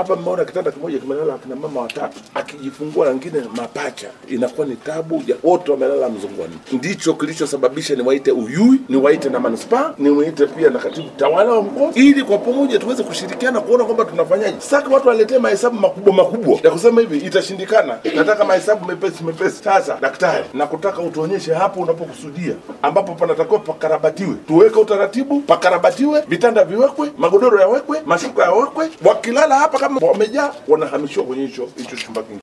hapa mmeona kitanda kimoja kimelala akina mama watatu, akijifungua wengine mapacha, inakuwa ni tabu ya wote wamelala mzungoni. Ndicho kilichosababisha niwaite Uyui, niwaite na manispaa, niwaite pia na katibu tawala wa mkoa, ili kwa pamoja tuweze kushirikiana kuona kwamba tunafanyaje. Sasa watu waletee mahesabu makubwa makubwa ya kusema hivi itashindikana, nataka mahesabu mepesi mepesi. Sasa daktari, nakutaka utuonyeshe hapo unapokusudia, ambapo panatakiwa pakarabatiwe, tuweke utaratibu, pakarabatiwe, vitanda viwekwe, magodoro yawekwe, mashuka yawekwe, wakilala hapa kama wamejaa, wanahamishiwa kwenye hicho hicho chumba kingine.